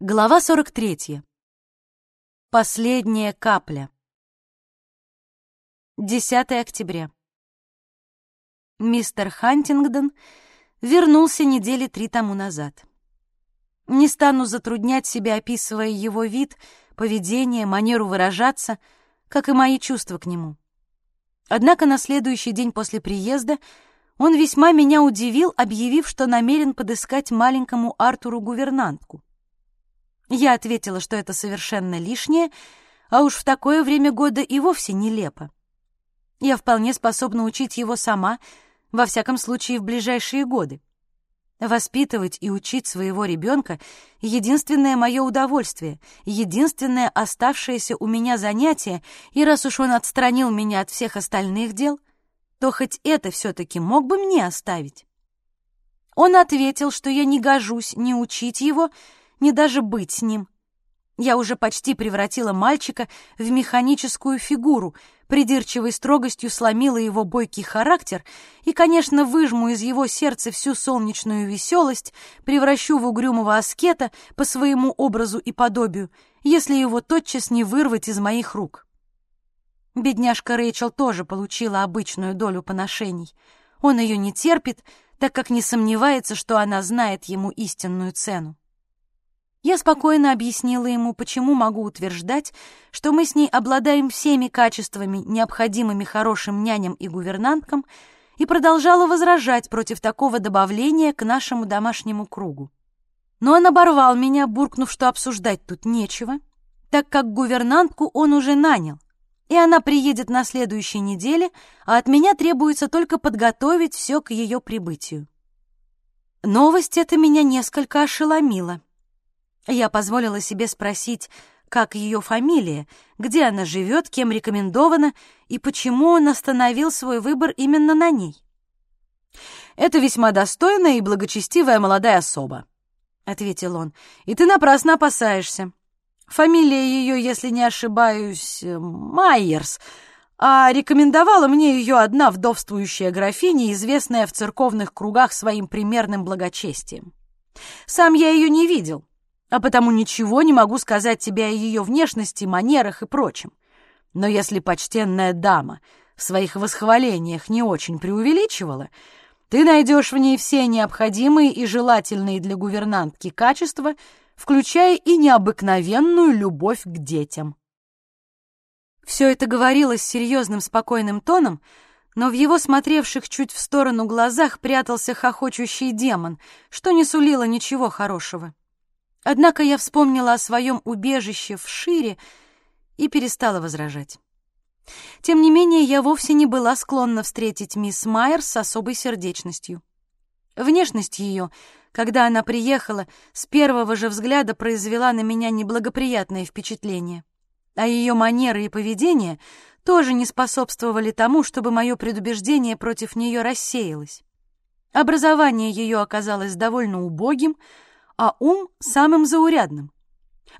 Глава 43. Последняя капля. 10 октября. Мистер Хантингдон вернулся недели три тому назад. Не стану затруднять себя, описывая его вид, поведение, манеру выражаться, как и мои чувства к нему. Однако на следующий день после приезда он весьма меня удивил, объявив, что намерен подыскать маленькому Артуру гувернантку. Я ответила, что это совершенно лишнее, а уж в такое время года и вовсе нелепо. Я вполне способна учить его сама, во всяком случае в ближайшие годы. Воспитывать и учить своего ребенка — единственное мое удовольствие, единственное оставшееся у меня занятие, и раз уж он отстранил меня от всех остальных дел, то хоть это все-таки мог бы мне оставить. Он ответил, что я не гожусь ни учить его, ни даже быть с ним. Я уже почти превратила мальчика в механическую фигуру, придирчивой строгостью сломила его бойкий характер и, конечно, выжму из его сердца всю солнечную веселость, превращу в угрюмого аскета по своему образу и подобию, если его тотчас не вырвать из моих рук. Бедняжка Рэйчел тоже получила обычную долю поношений. Он ее не терпит, так как не сомневается, что она знает ему истинную цену. Я спокойно объяснила ему, почему могу утверждать, что мы с ней обладаем всеми качествами, необходимыми хорошим няням и гувернанткам, и продолжала возражать против такого добавления к нашему домашнему кругу. Но он оборвал меня, буркнув, что обсуждать тут нечего, так как гувернантку он уже нанял, и она приедет на следующей неделе, а от меня требуется только подготовить все к ее прибытию. Новость эта меня несколько ошеломила. Я позволила себе спросить, как ее фамилия, где она живет, кем рекомендована и почему он остановил свой выбор именно на ней. «Это весьма достойная и благочестивая молодая особа», — ответил он, — «и ты напрасно опасаешься. Фамилия ее, если не ошибаюсь, Майерс, а рекомендовала мне ее одна вдовствующая графиня, известная в церковных кругах своим примерным благочестием. Сам я ее не видел, а потому ничего не могу сказать тебе о ее внешности, манерах и прочем. Но если почтенная дама в своих восхвалениях не очень преувеличивала, ты найдешь в ней все необходимые и желательные для гувернантки качества, включая и необыкновенную любовь к детям. Все это говорилось серьезным спокойным тоном, но в его смотревших чуть в сторону глазах прятался хохочущий демон, что не сулило ничего хорошего. Однако я вспомнила о своем убежище в Шире и перестала возражать. Тем не менее, я вовсе не была склонна встретить мисс Майер с особой сердечностью. Внешность ее, когда она приехала, с первого же взгляда произвела на меня неблагоприятное впечатление, а ее манеры и поведение тоже не способствовали тому, чтобы мое предубеждение против нее рассеялось. Образование ее оказалось довольно убогим, а ум самым заурядным.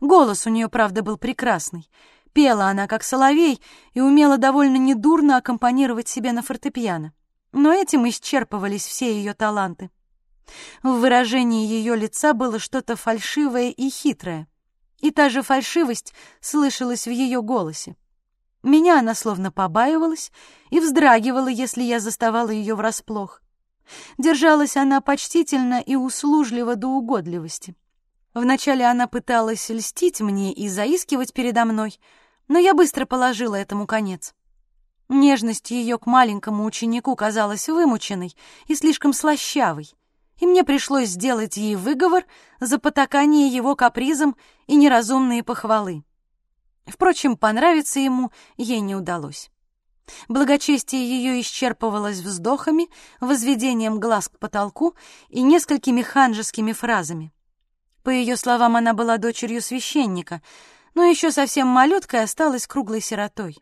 Голос у нее, правда, был прекрасный. Пела она, как соловей, и умела довольно недурно аккомпанировать себе на фортепиано. Но этим исчерпывались все ее таланты. В выражении ее лица было что-то фальшивое и хитрое. И та же фальшивость слышалась в ее голосе. Меня она словно побаивалась и вздрагивала, если я заставала ее врасплох. Держалась она почтительно и услужливо до угодливости. Вначале она пыталась льстить мне и заискивать передо мной, но я быстро положила этому конец. Нежность ее к маленькому ученику казалась вымученной и слишком слащавой, и мне пришлось сделать ей выговор за потакание его капризом и неразумные похвалы. Впрочем, понравиться ему ей не удалось. Благочестие ее исчерпывалось вздохами, возведением глаз к потолку и несколькими ханжескими фразами. По ее словам, она была дочерью священника, но еще совсем малюткой осталась круглой сиротой.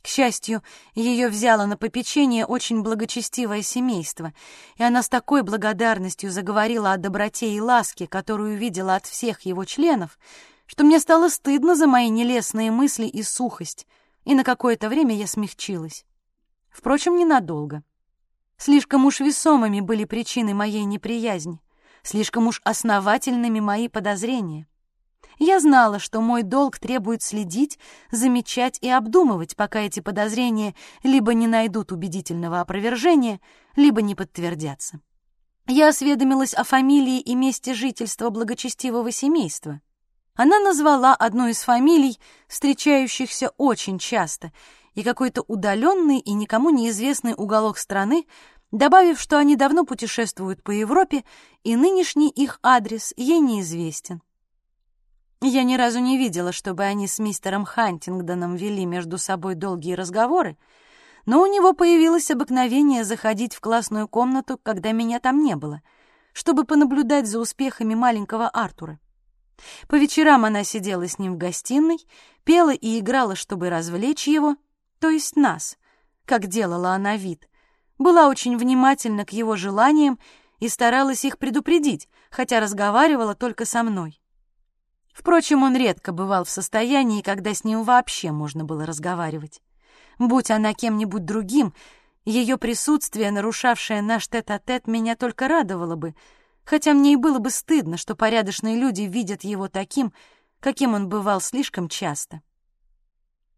К счастью, ее взяло на попечение очень благочестивое семейство, и она с такой благодарностью заговорила о доброте и ласке, которую видела от всех его членов, что мне стало стыдно за мои нелестные мысли и сухость — и на какое-то время я смягчилась. Впрочем, ненадолго. Слишком уж весомыми были причины моей неприязни, слишком уж основательными мои подозрения. Я знала, что мой долг требует следить, замечать и обдумывать, пока эти подозрения либо не найдут убедительного опровержения, либо не подтвердятся. Я осведомилась о фамилии и месте жительства благочестивого семейства. Она назвала одну из фамилий, встречающихся очень часто, и какой-то удаленный и никому неизвестный уголок страны, добавив, что они давно путешествуют по Европе, и нынешний их адрес ей неизвестен. Я ни разу не видела, чтобы они с мистером Хантингдоном вели между собой долгие разговоры, но у него появилось обыкновение заходить в классную комнату, когда меня там не было, чтобы понаблюдать за успехами маленького Артура. По вечерам она сидела с ним в гостиной, пела и играла, чтобы развлечь его, то есть нас, как делала она вид, была очень внимательна к его желаниям и старалась их предупредить, хотя разговаривала только со мной. Впрочем, он редко бывал в состоянии, когда с ним вообще можно было разговаривать. Будь она кем-нибудь другим, ее присутствие, нарушавшее наш тет-а-тет, -тет, меня только радовало бы, хотя мне и было бы стыдно, что порядочные люди видят его таким, каким он бывал слишком часто.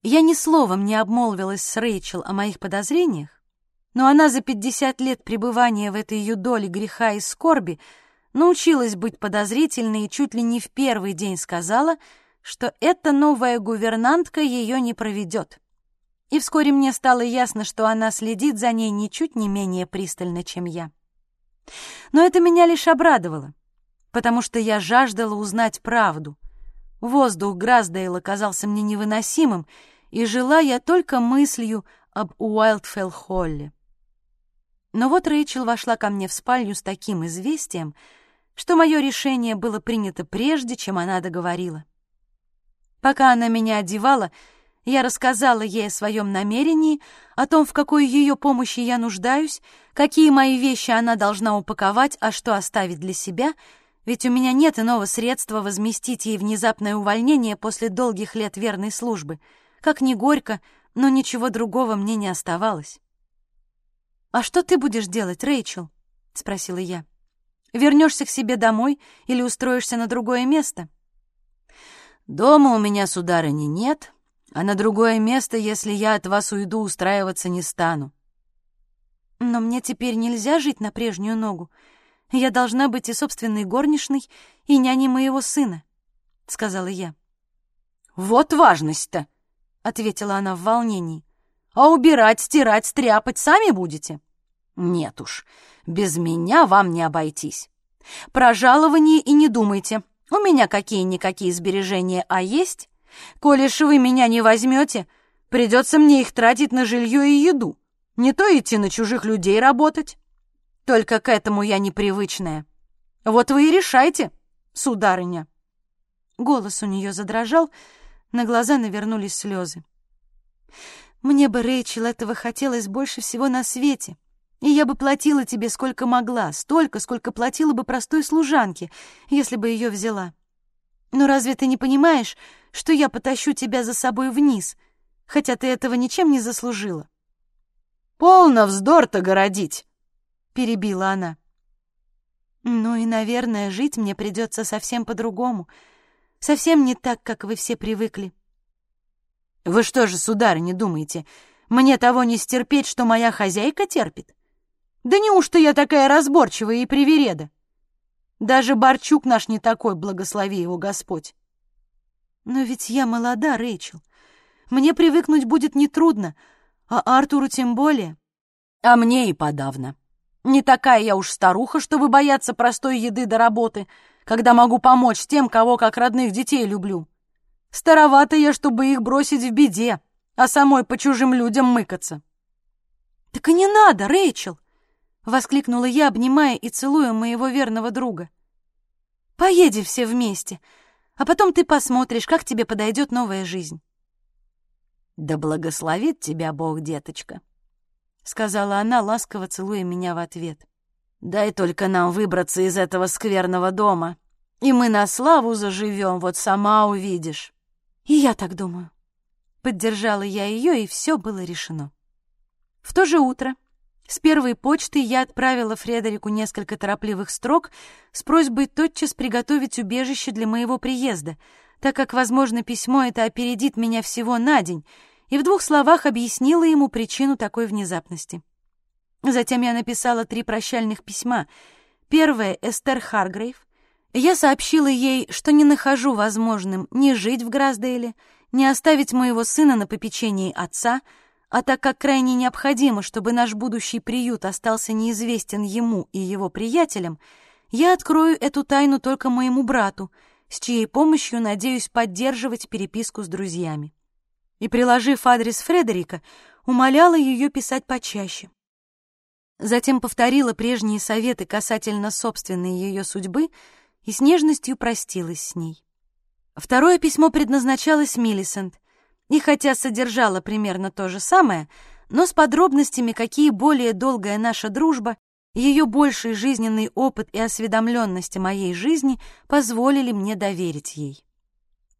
Я ни словом не обмолвилась с Рэйчел о моих подозрениях, но она за пятьдесят лет пребывания в этой ее доле греха и скорби — научилась быть подозрительной и чуть ли не в первый день сказала, что эта новая гувернантка ее не проведет. И вскоре мне стало ясно, что она следит за ней ничуть не менее пристально, чем я. Но это меня лишь обрадовало, потому что я жаждала узнать правду. Воздух Граздейла казался мне невыносимым, и жила я только мыслью об Уайлдфелл-Холле. Но вот Рэйчел вошла ко мне в спальню с таким известием, что мое решение было принято прежде, чем она договорила. Пока она меня одевала, я рассказала ей о своем намерении, о том, в какой ее помощи я нуждаюсь, какие мои вещи она должна упаковать, а что оставить для себя, ведь у меня нет иного средства возместить ей внезапное увольнение после долгих лет верной службы. Как ни горько, но ничего другого мне не оставалось. «А что ты будешь делать, Рэйчел?» — спросила я. Вернешься к себе домой или устроишься на другое место? Дома у меня, сударыни, нет, а на другое место, если я от вас уйду, устраиваться не стану. Но мне теперь нельзя жить на прежнюю ногу. Я должна быть и собственной горничной, и няней моего сына, — сказала я. «Вот важность-то!» — ответила она в волнении. «А убирать, стирать, стряпать сами будете?» «Нет уж, без меня вам не обойтись. Про жалование и не думайте. У меня какие-никакие сбережения, а есть? Коли ж вы меня не возьмете, придется мне их тратить на жилье и еду. Не то идти на чужих людей работать. Только к этому я непривычная. Вот вы и решайте, сударыня. Голос у нее задрожал, на глаза навернулись слезы. Мне бы, Рэйчел, этого хотелось больше всего на свете и я бы платила тебе сколько могла, столько, сколько платила бы простой служанке, если бы ее взяла. Но разве ты не понимаешь, что я потащу тебя за собой вниз, хотя ты этого ничем не заслужила?» «Полно вздор-то городить!» — перебила она. «Ну и, наверное, жить мне придется совсем по-другому, совсем не так, как вы все привыкли». «Вы что же, сударь, не думаете, мне того не стерпеть, что моя хозяйка терпит? Да неужто я такая разборчивая и привереда? Даже Борчук наш не такой, благослови его Господь. Но ведь я молода, Рэйчел. Мне привыкнуть будет нетрудно, а Артуру тем более. А мне и подавно. Не такая я уж старуха, чтобы бояться простой еды до работы, когда могу помочь тем, кого как родных детей люблю. Старовата я, чтобы их бросить в беде, а самой по чужим людям мыкаться. Так и не надо, Рэйчел. — воскликнула я, обнимая и целуя моего верного друга. «Поедем все вместе, а потом ты посмотришь, как тебе подойдет новая жизнь». «Да благословит тебя Бог, деточка», — сказала она, ласково целуя меня в ответ. «Дай только нам выбраться из этого скверного дома, и мы на славу заживем, вот сама увидишь». «И я так думаю». Поддержала я ее, и все было решено. В то же утро с первой почты я отправила Фредерику несколько торопливых строк с просьбой тотчас приготовить убежище для моего приезда, так как, возможно, письмо это опередит меня всего на день, и в двух словах объяснила ему причину такой внезапности. Затем я написала три прощальных письма. Первое — Эстер Харгрейв. Я сообщила ей, что не нахожу возможным ни жить в Граздейле, ни оставить моего сына на попечении отца, а так как крайне необходимо, чтобы наш будущий приют остался неизвестен ему и его приятелям, я открою эту тайну только моему брату, с чьей помощью надеюсь поддерживать переписку с друзьями. И, приложив адрес Фредерика, умоляла ее писать почаще. Затем повторила прежние советы касательно собственной ее судьбы и с нежностью простилась с ней. Второе письмо предназначалось Миллисент, и хотя содержало примерно то же самое, но с подробностями, какие более долгая наша дружба, ее больший жизненный опыт и осведомленность о моей жизни позволили мне доверить ей.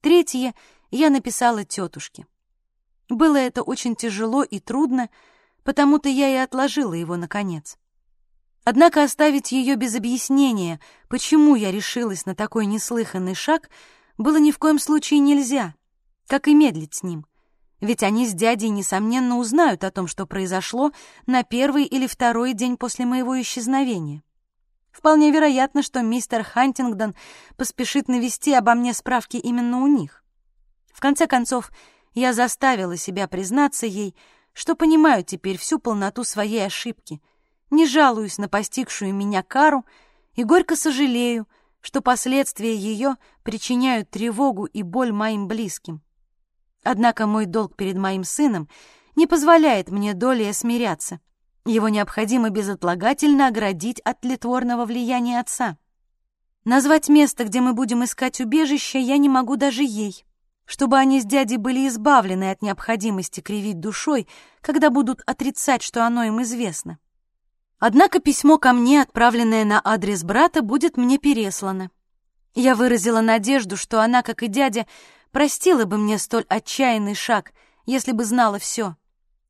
Третье я написала тетушке. Было это очень тяжело и трудно, потому-то я и отложила его наконец. Однако оставить ее без объяснения, почему я решилась на такой неслыханный шаг, было ни в коем случае нельзя, как и медлить с ним. Ведь они с дядей, несомненно, узнают о том, что произошло на первый или второй день после моего исчезновения. Вполне вероятно, что мистер Хантингдон поспешит навести обо мне справки именно у них. В конце концов, я заставила себя признаться ей, что понимаю теперь всю полноту своей ошибки, не жалуюсь на постигшую меня кару и горько сожалею, что последствия ее причиняют тревогу и боль моим близким. Однако мой долг перед моим сыном не позволяет мне долей смиряться. Его необходимо безотлагательно оградить от тлетворного влияния отца. Назвать место, где мы будем искать убежище, я не могу даже ей чтобы они с дядей были избавлены от необходимости кривить душой, когда будут отрицать, что оно им известно. Однако письмо ко мне, отправленное на адрес брата, будет мне переслано. Я выразила надежду, что она, как и дядя, простила бы мне столь отчаянный шаг, если бы знала все,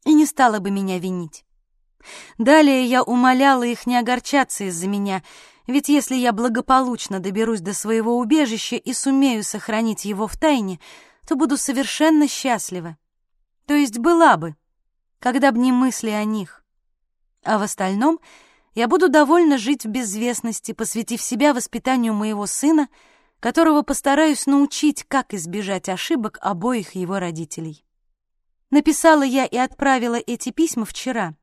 и не стала бы меня винить. Далее я умоляла их не огорчаться из-за меня, ведь если я благополучно доберусь до своего убежища и сумею сохранить его в тайне, то буду совершенно счастлива. То есть была бы, когда б не мысли о них. А в остальном я буду довольно жить в безвестности, посвятив себя воспитанию моего сына, которого постараюсь научить, как избежать ошибок обоих его родителей. Написала я и отправила эти письма вчера,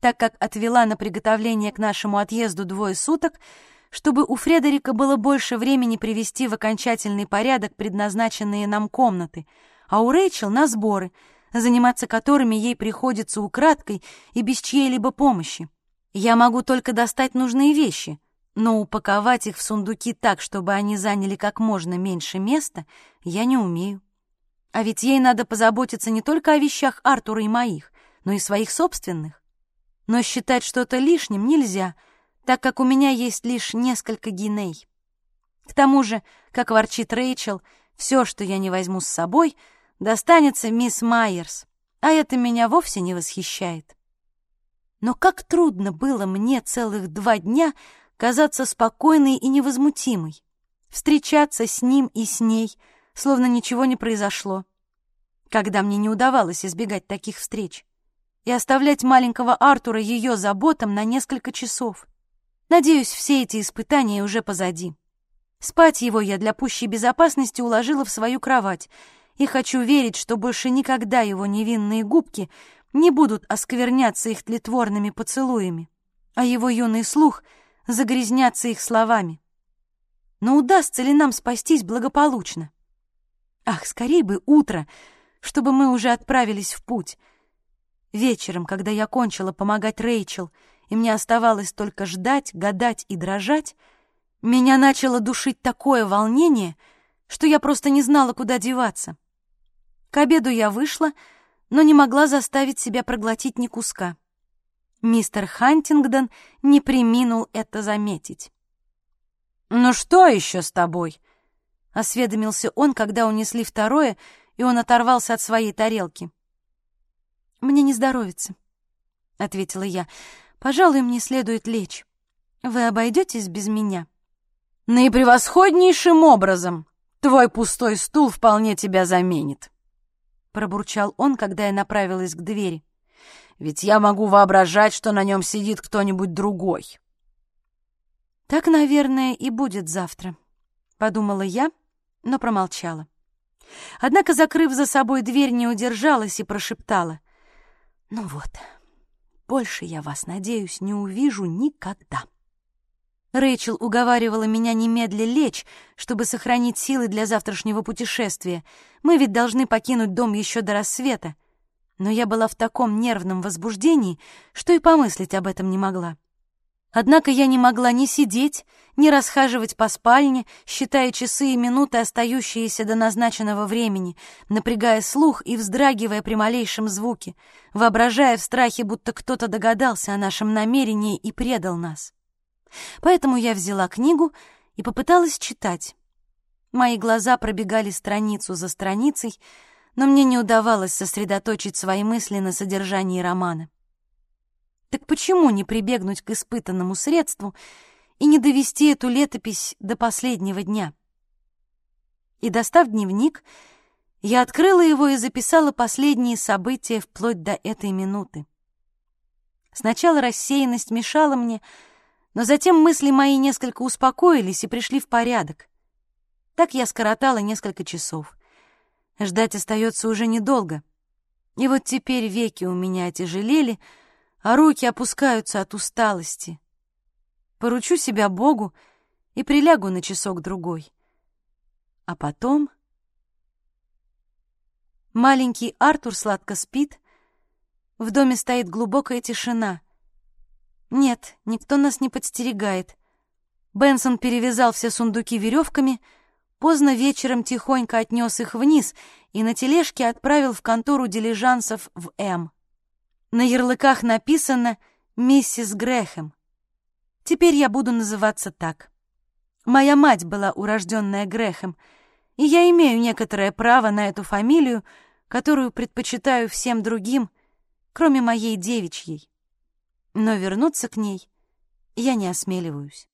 так как отвела на приготовление к нашему отъезду двое суток — чтобы у Фредерика было больше времени привести в окончательный порядок предназначенные нам комнаты, а у Рэйчел — на сборы, заниматься которыми ей приходится украдкой и без чьей-либо помощи. Я могу только достать нужные вещи, но упаковать их в сундуки так, чтобы они заняли как можно меньше места, я не умею. А ведь ей надо позаботиться не только о вещах Артура и моих, но и своих собственных. Но считать что-то лишним нельзя — так как у меня есть лишь несколько гиней. К тому же, как ворчит Рэйчел, все, что я не возьму с собой, достанется мисс Майерс, а это меня вовсе не восхищает. Но как трудно было мне целых два дня казаться спокойной и невозмутимой, встречаться с ним и с ней, словно ничего не произошло, когда мне не удавалось избегать таких встреч, и оставлять маленького Артура ее заботам на несколько часов. Надеюсь, все эти испытания уже позади. Спать его я для пущей безопасности уложила в свою кровать, и хочу верить, что больше никогда его невинные губки не будут оскверняться их тлетворными поцелуями, а его юный слух загрязняться их словами. Но удастся ли нам спастись благополучно? Ах, скорей бы утро, чтобы мы уже отправились в путь. Вечером, когда я кончила помогать Рэйчел — и мне оставалось только ждать, гадать и дрожать, меня начало душить такое волнение, что я просто не знала, куда деваться. К обеду я вышла, но не могла заставить себя проглотить ни куска. Мистер Хантингдон не приминул это заметить. «Ну что еще с тобой?» — осведомился он, когда унесли второе, и он оторвался от своей тарелки. «Мне не здоровится», — ответила я. Пожалуй, мне следует лечь. Вы обойдетесь без меня?» «Наипревосходнейшим образом!» Твой пустой стул вполне тебя заменит», — пробурчал он, когда я направилась к двери. «Ведь я могу воображать, что на нем сидит кто-нибудь другой». «Так, наверное, и будет завтра», — подумала я, но промолчала. Однако, закрыв за собой дверь, не удержалась и прошептала. «Ну вот, больше я вас, надеюсь, не увижу никогда». Рэйчел уговаривала меня немедля лечь, чтобы сохранить силы для завтрашнего путешествия. Мы ведь должны покинуть дом еще до рассвета. Но я была в таком нервном возбуждении, что и помыслить об этом не могла. Однако я не могла ни сидеть, ни расхаживать по спальне, считая часы и минуты, остающиеся до назначенного времени, напрягая слух и вздрагивая при малейшем звуке, воображая в страхе, будто кто-то догадался о нашем намерении и предал нас. Поэтому я взяла книгу и попыталась читать. Мои глаза пробегали страницу за страницей, но мне не удавалось сосредоточить свои мысли на содержании романа. Так почему не прибегнуть к испытанному средству и не довести эту летопись до последнего дня? И, достав дневник, я открыла его и записала последние события вплоть до этой минуты. Сначала рассеянность мешала мне, но затем мысли мои несколько успокоились и пришли в порядок. Так я скоротала несколько часов. Ждать остается уже недолго. И вот теперь веки у меня отяжелели, а руки опускаются от усталости. Поручу себя Богу и прилягу на часок-другой. А потом... Маленький Артур сладко спит. В доме стоит глубокая тишина — нет, никто нас не подстерегает. Бенсон перевязал все сундуки веревками, поздно вечером тихонько отнес их вниз и на тележке отправил в контору дилижансов в М. На ярлыках написано «Миссис Грэхэм». Теперь я буду называться так. Моя мать была урожденная Грэхэм, и я имею некоторое право на эту фамилию, которую предпочитаю всем другим, кроме моей девичьей но вернуться к ней я не осмеливаюсь.